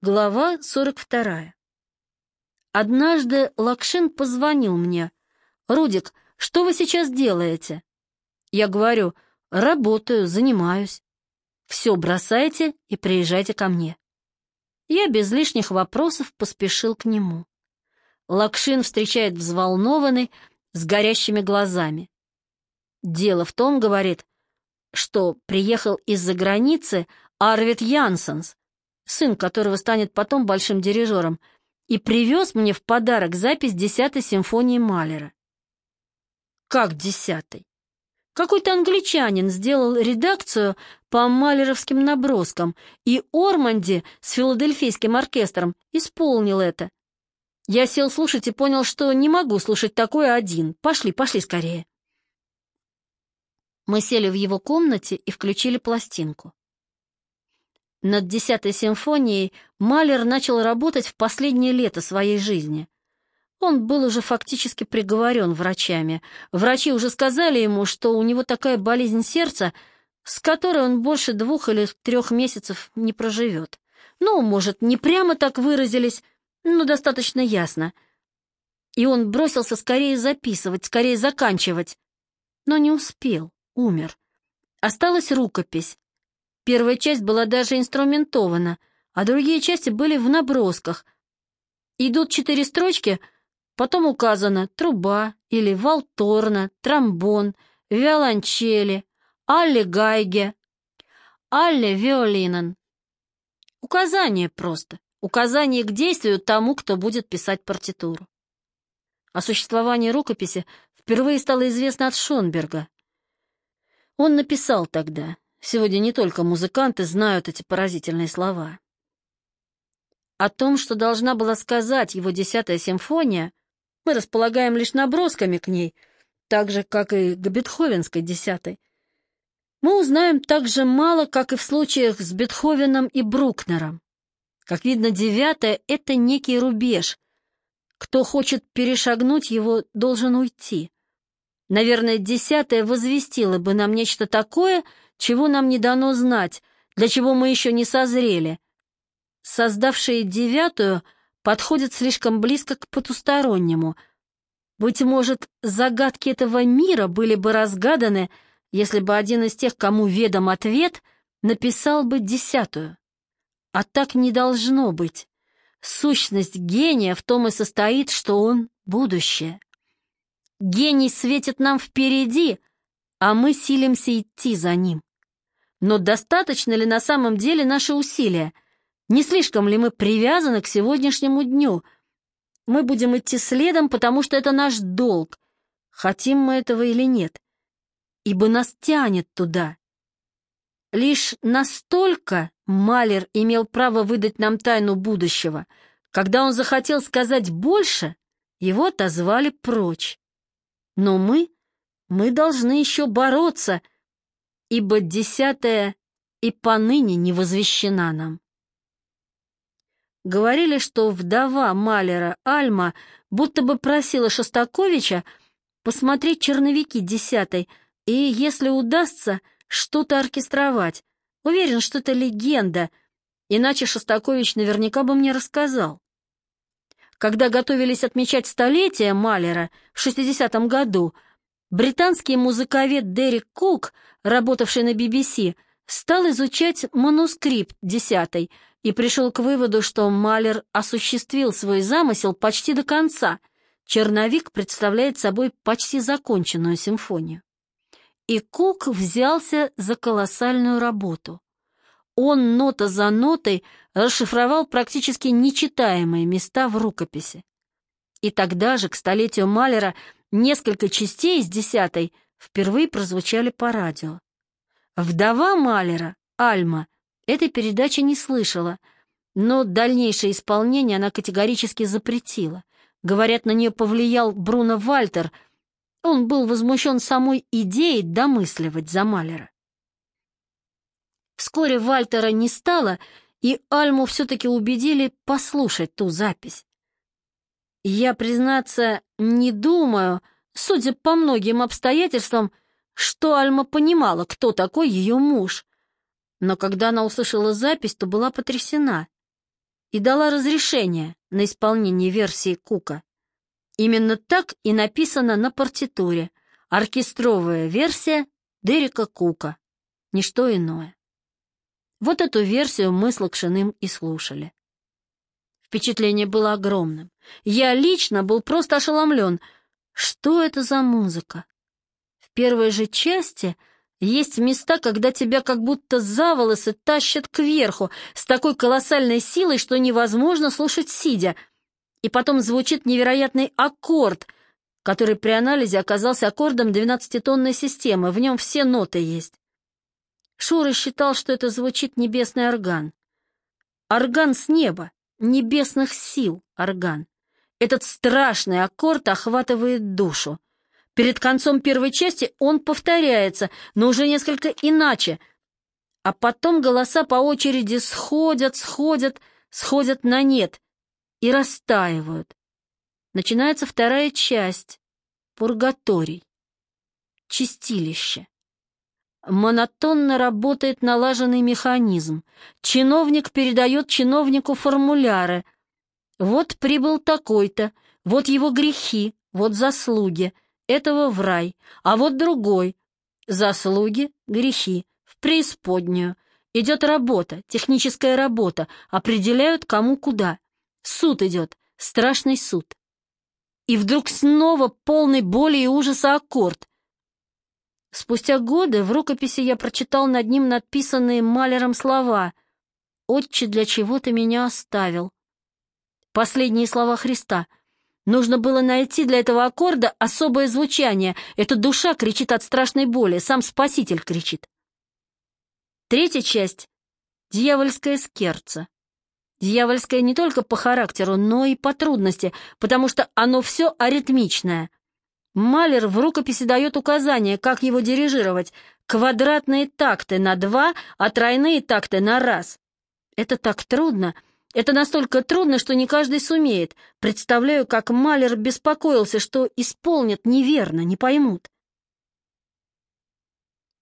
Глава 42. Однажды Лакшин позвонил мне. «Рудик, что вы сейчас делаете?» Я говорю, «Работаю, занимаюсь». «Все бросайте и приезжайте ко мне». Я без лишних вопросов поспешил к нему. Лакшин встречает взволнованный, с горящими глазами. «Дело в том, — говорит, — что приехал из-за границы Арвид Янсенс, сын которого станет потом большим дирижером, и привез мне в подарок запись десятой симфонии Малера. Как десятой? Какой-то англичанин сделал редакцию по малеровским наброскам, и Орманди с филадельфийским оркестром исполнил это. Я сел слушать и понял, что не могу слушать такое один. Пошли, пошли скорее. Мы сели в его комнате и включили пластинку. Над десятой симфонией Малер начал работать в последнее лето своей жизни. Он был уже фактически приговорен врачами. Врачи уже сказали ему, что у него такая болезнь сердца, с которой он больше двух или трех месяцев не проживет. Ну, может, не прямо так выразились, но достаточно ясно. И он бросился скорее записывать, скорее заканчивать. Но не успел, умер. Осталась рукопись. Первая часть была даже инструментована, а другие части были в набросках. Идут четыре строчки, потом указано труба или валторна, тромбон, виолончели, алле гайге, алле виолинен. Указание просто, указание к действию тому, кто будет писать партитуру. О существовании рукописи впервые стало известно от Шонберга. Он написал тогда Сегодня не только музыканты знают эти поразительные слова. О том, что должна была сказать его десятая симфония, мы располагаем лишь набросками к ней, так же, как и к Бетховенской десятой. Мы узнаем так же мало, как и в случаях с Бетховеном и Брукнером. Как видно, девятая — это некий рубеж. Кто хочет перешагнуть его, должен уйти. Наверное, десятая возвестила бы нам нечто такое — чего нам не дано знать, для чего мы еще не созрели. Создавшие девятую подходят слишком близко к потустороннему. Быть может, загадки этого мира были бы разгаданы, если бы один из тех, кому ведом ответ, написал бы десятую. А так не должно быть. Сущность гения в том и состоит, что он — будущее. Гений светит нам впереди, а мы силимся идти за ним. Но достаточно ли на самом деле наши усилия? Не слишком ли мы привязаны к сегодняшнему дню? Мы будем идти следом, потому что это наш долг, хотим мы этого или нет, ибо нас тянет туда. Лишь настолько Малер имел право выдать нам тайну будущего. Когда он захотел сказать больше, его отозвали прочь. Но мы, мы должны еще бороться — ибо десятая и поныне не возвещена нам. Говорили, что вдова Малера Альма будто бы просила Шостаковича посмотреть черновики десятой и, если удастся, что-то оркестровать. Уверен, что это легенда, иначе Шостакович наверняка бы мне рассказал. Когда готовились отмечать столетие Малера в 60-м году, британский музыковед Дерек Кук — работавший на BBC, стал изучать манускрипт десятой и пришел к выводу, что Малер осуществил свой замысел почти до конца. Черновик представляет собой почти законченную симфонию. И Кук взялся за колоссальную работу. Он нота за нотой расшифровал практически нечитаемые места в рукописи. И тогда же, к столетию Малера, несколько частей из десятой – впервые прозвучали по радио. Вдова Малера, Альма, этой передачи не слышала, но дальнейшее исполнение она категорически запретила. Говорят, на нее повлиял Бруно Вальтер. Он был возмущен самой идеей домысливать за Малера. Вскоре Вальтера не стало, и Альму все-таки убедили послушать ту запись. Я, признаться, не думаю, судя по многим обстоятельствам, что Альма понимала, кто такой ее муж. Но когда она услышала запись, то была потрясена. и дала разрешение на исполнение версии Кука. Именно так и написано на партитуре. Оркестровая версия Дерека Кука. Ничто иное. Вот эту версию мы с Лакшиным и слушали. Впечатление было огромным. Я лично был просто ошеломлен. Что это за музыка? В первой же части есть места, когда тебя как будто за волосы тащат кверху с такой колоссальной силой, что невозможно слушать сидя. И потом звучит невероятный аккорд, который при анализе оказался аккордом двенадцатитонной системы, в нем все ноты есть. Шура считал, что это звучит небесный орган. Орган с неба, небесных сил орган. Этот страшный аккорд охватывает душу. Перед концом первой части он повторяется, но уже несколько иначе. А потом голоса по очереди сходят, сходят, сходят на нет и растаивают. Начинается вторая часть — пургаторий, чистилище. Монотонно работает налаженный механизм. Чиновник передает чиновнику формуляры. Вот прибыл такой-то, вот его грехи, вот заслуги. Этого в рай, а вот другой. Заслуги, грехи, в преисподнюю. Идет работа, техническая работа, определяют кому куда. Суд идет, страшный суд. И вдруг снова полный боли и ужаса аккорд. Спустя годы в рукописи я прочитал над ним надписанные маляром слова «Отче, для чего ты меня оставил?» Последние слова Христа. Нужно было найти для этого аккорда особое звучание. Эта душа кричит от страшной боли, сам Спаситель кричит. Третья часть — дьявольская скерца. Дьявольское не только по характеру, но и по трудности, потому что оно все аритмичное — Малер в рукописи дает указания, как его дирижировать. Квадратные такты на два, а тройные такты на раз. Это так трудно. Это настолько трудно, что не каждый сумеет. Представляю, как Малер беспокоился, что исполнят неверно, не поймут.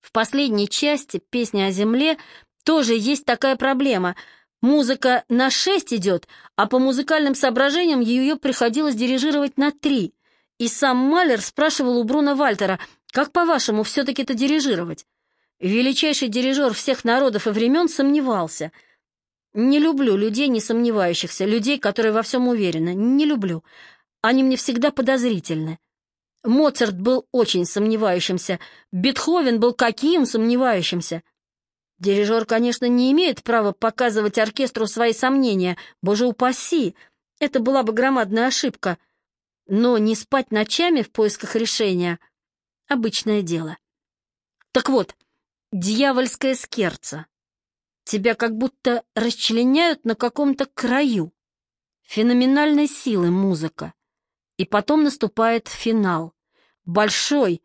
В последней части «Песни о земле» тоже есть такая проблема. Музыка на шесть идет, а по музыкальным соображениям ее приходилось дирижировать на три. И сам Малер спрашивал у Бруна Вальтера, как, по-вашему, все-таки это дирижировать? Величайший дирижер всех народов и времен сомневался. Не люблю людей, не сомневающихся, людей, которые во всем уверены. Не люблю. Они мне всегда подозрительны. Моцарт был очень сомневающимся. Бетховен был каким сомневающимся. Дирижер, конечно, не имеет права показывать оркестру свои сомнения. Боже упаси! Это была бы громадная ошибка. Но не спать ночами в поисках решения — обычное дело. Так вот, дьявольская скерца. Тебя как будто расчленяют на каком-то краю. Феноменальной силы музыка. И потом наступает финал. Большой,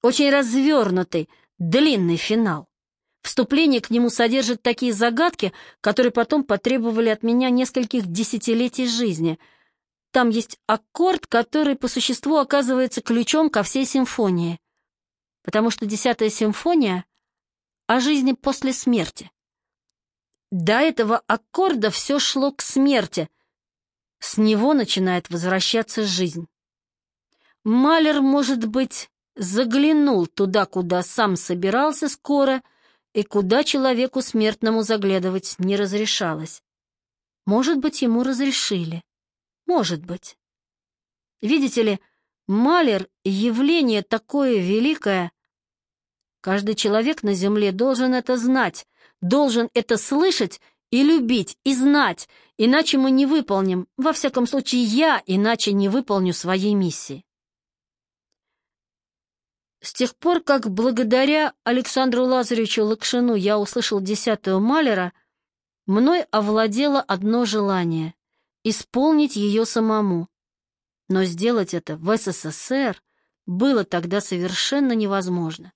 очень развернутый, длинный финал. Вступление к нему содержит такие загадки, которые потом потребовали от меня нескольких десятилетий жизни — там есть аккорд, который по существу оказывается ключом ко всей симфонии. Потому что десятая симфония о жизни после смерти. До этого аккорда все шло к смерти. С него начинает возвращаться жизнь. Малер, может быть, заглянул туда, куда сам собирался скоро, и куда человеку смертному заглядывать не разрешалось. Может быть, ему разрешили. Может быть. Видите ли, Малер — явление такое великое. Каждый человек на земле должен это знать, должен это слышать и любить, и знать, иначе мы не выполним, во всяком случае я иначе не выполню своей миссии. С тех пор, как благодаря Александру Лазаревичу Лакшину я услышал десятую Малера, мной овладело одно желание исполнить ее самому. Но сделать это в СССР было тогда совершенно невозможно.